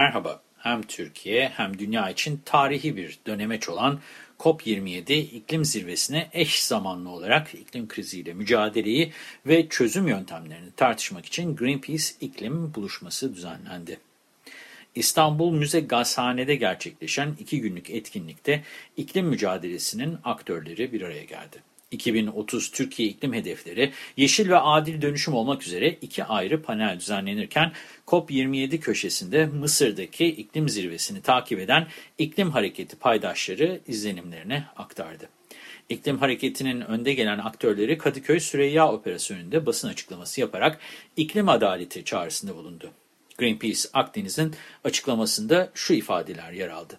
Merhaba, hem Türkiye hem dünya için tarihi bir dönemeç olan COP27 iklim zirvesine eş zamanlı olarak iklim kriziyle mücadeleyi ve çözüm yöntemlerini tartışmak için Greenpeace iklim buluşması düzenlendi. İstanbul Müze Gazhane'de gerçekleşen iki günlük etkinlikte iklim mücadelesinin aktörleri bir araya geldi. 2030 Türkiye iklim hedefleri, yeşil ve adil dönüşüm olmak üzere iki ayrı panel düzenlenirken COP27 köşesinde Mısır'daki iklim zirvesini takip eden iklim hareketi paydaşları izlenimlerini aktardı. İklim hareketinin önde gelen aktörleri Kadıköy Süreyya Operasyonu'nda basın açıklaması yaparak iklim adaleti çağrısında bulundu. Greenpeace Akdeniz'in açıklamasında şu ifadeler yer aldı.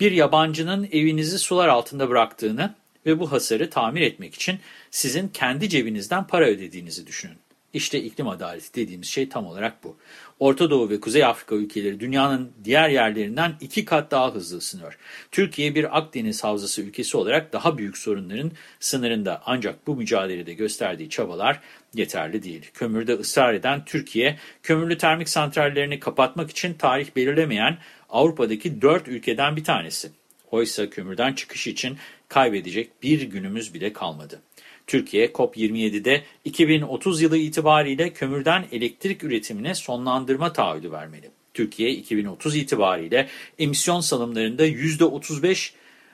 Bir yabancının evinizi sular altında bıraktığını ve bu hasarı tamir etmek için sizin kendi cebinizden para ödediğinizi düşünün. İşte iklim adaleti dediğimiz şey tam olarak bu. Orta Doğu ve Kuzey Afrika ülkeleri dünyanın diğer yerlerinden iki kat daha hızlı ısınıyor. Türkiye bir Akdeniz havzası ülkesi olarak daha büyük sorunların sınırında ancak bu mücadelede gösterdiği çabalar yeterli değil. Kömürde ısrar eden Türkiye, kömürlü termik santrallerini kapatmak için tarih belirlemeyen Avrupa'daki dört ülkeden bir tanesi. Oysa kömürden çıkış için kaybedecek bir günümüz bile kalmadı. Türkiye COP27'de 2030 yılı itibariyle kömürden elektrik üretimine sonlandırma taahhüdü vermeli. Türkiye 2030 itibariyle emisyon salımlarında %35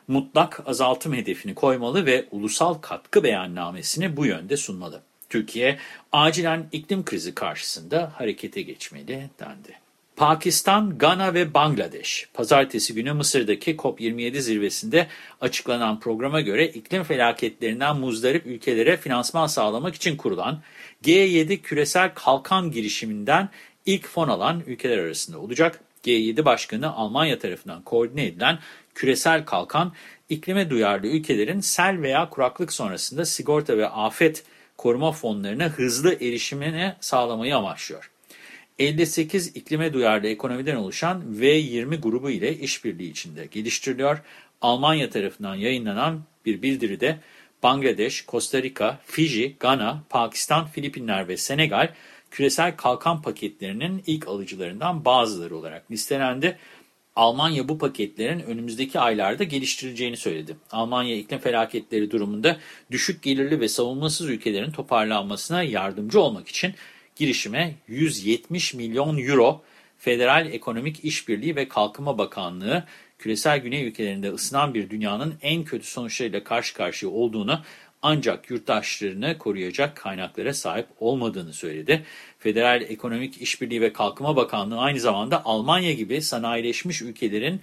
mutlak azaltım hedefini koymalı ve ulusal katkı beyannamesini bu yönde sunmalı. Türkiye acilen iklim krizi karşısında harekete geçmeli dendi. Pakistan, Gana ve Bangladeş, pazartesi günü Mısır'daki COP27 zirvesinde açıklanan programa göre iklim felaketlerinden muzdarip ülkelere finansman sağlamak için kurulan G7 küresel kalkan girişiminden ilk fon alan ülkeler arasında olacak. G7 Başkanı Almanya tarafından koordine edilen küresel kalkan, iklime duyarlı ülkelerin sel veya kuraklık sonrasında sigorta ve afet koruma fonlarına hızlı erişimini sağlamayı amaçlıyor. 58 iklime duyarlı ekonomiden oluşan V20 grubu ile işbirliği içinde geliştiriliyor. Almanya tarafından yayınlanan bir bildiride Bangladeş, Costa Rica, Fiji, Gana, Pakistan, Filipinler ve Senegal küresel kalkan paketlerinin ilk alıcılarından bazıları olarak listelendi. Almanya bu paketlerin önümüzdeki aylarda geliştirileceğini söyledi. Almanya iklim felaketleri durumunda düşük gelirli ve savunmasız ülkelerin toparlanmasına yardımcı olmak için girişime 170 milyon euro Federal Ekonomik İşbirliği ve Kalkınma Bakanlığı, küresel güney ülkelerinde ısınan bir dünyanın en kötü sonuçlarıyla karşı karşıya olduğunu ancak yurttaşlarını koruyacak kaynaklara sahip olmadığını söyledi. Federal Ekonomik İşbirliği ve Kalkınma Bakanlığı aynı zamanda Almanya gibi sanayileşmiş ülkelerin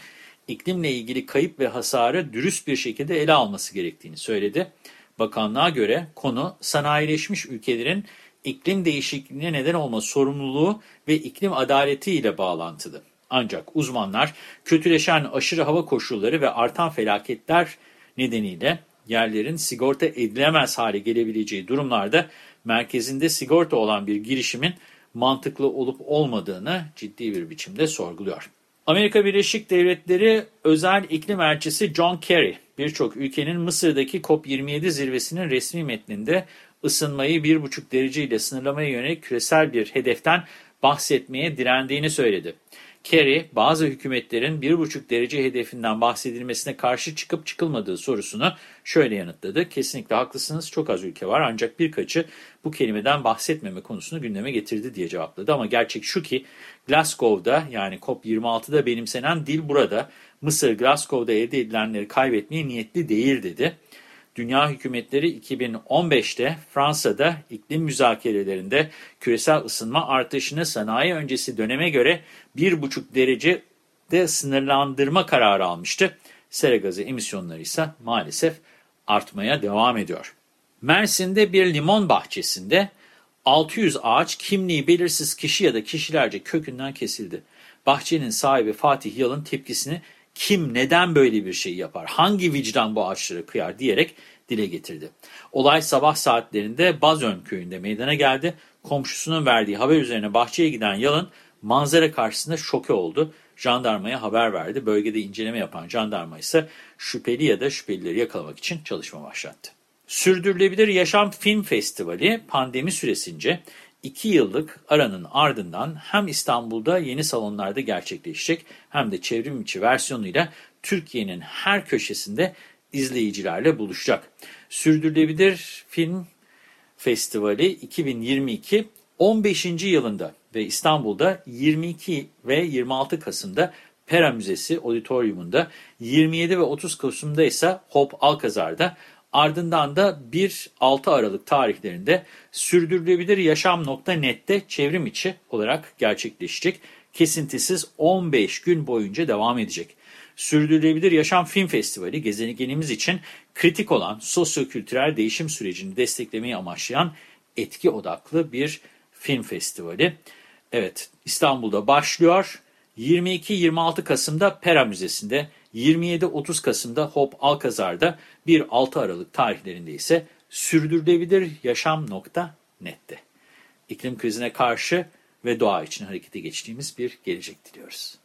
iklimle ilgili kayıp ve hasarı dürüst bir şekilde ele alması gerektiğini söyledi. Bakanlığa göre konu sanayileşmiş ülkelerin iklim değişikliğine neden olma sorumluluğu ve iklim adaleti ile bağlantılı. Ancak uzmanlar kötüleşen aşırı hava koşulları ve artan felaketler nedeniyle yerlerin sigorta edilemez hale gelebileceği durumlarda merkezinde sigorta olan bir girişimin mantıklı olup olmadığını ciddi bir biçimde sorguluyor. Amerika Birleşik Devletleri özel iklim elçisi John Kerry, birçok ülkenin Mısır'daki COP27 zirvesinin resmi metninde ısınmayı 1,5 derece ile sınırlamaya yönelik küresel bir hedeften bahsetmeye direndiğini söyledi. Kerry, bazı hükümetlerin 1,5 derece hedefinden bahsedilmesine karşı çıkıp çıkılmadığı sorusunu şöyle yanıtladı. Kesinlikle haklısınız, çok az ülke var ancak birkaçı bu kelimeden bahsetmeme konusunu gündeme getirdi diye cevapladı. Ama gerçek şu ki Glasgow'da yani COP26'da benimsenen dil burada. Mısır Glasgow'da elde edilenleri kaybetmeye niyetli değil dedi. Dünya hükümetleri 2015'te Fransa'da iklim müzakerelerinde küresel ısınma artışını sanayi öncesi döneme göre 1,5 derecede sınırlandırma kararı almıştı. Sera gazı emisyonları ise maalesef artmaya devam ediyor. Mersin'de bir limon bahçesinde 600 ağaç kimliği belirsiz kişi ya da kişilerce kökünden kesildi. Bahçenin sahibi Fatih Yalın tepkisini kim neden böyle bir şey yapar, hangi vicdan bu ağaçları kıyar diyerek dile getirdi. Olay sabah saatlerinde Bazön köyünde meydana geldi. Komşusunun verdiği haber üzerine bahçeye giden Yalın manzara karşısında şoke oldu. Jandarmaya haber verdi. Bölgede inceleme yapan jandarma ise şüpheli ya da şüphelileri yakalamak için çalışma başlattı. Sürdürülebilir Yaşam Film Festivali pandemi süresince 2 yıllık aranın ardından hem İstanbul'da yeni salonlarda gerçekleşecek hem de çevrim içi versiyonuyla Türkiye'nin her köşesinde izleyicilerle buluşacak. Sürdürülebilir Film Festivali 2022 15. yılında ve İstanbul'da 22 ve 26 Kasım'da Pera Müzesi Auditorium'unda, 27 ve 30 Kasım'da ise Hop Alkazar'da, ardından da 1-6 Aralık tarihlerinde sürdürülebilir yaşam.net'te çevrim içi olarak gerçekleşecek. Kesintisiz 15 gün boyunca devam edecek. Sürdürülebilir Yaşam Film Festivali gezegenimiz için kritik olan sosyokültürel değişim sürecini desteklemeyi amaçlayan etki odaklı bir film festivali. Evet İstanbul'da başlıyor. 22-26 Kasım'da Pera Müzesi'nde, 27-30 Kasım'da Hop Alkazar'da, 1-6 Aralık tarihlerinde ise sürdürülebilir yaşam.net'te. İklim krizine karşı ve doğa için harekete geçtiğimiz bir gelecek diliyoruz.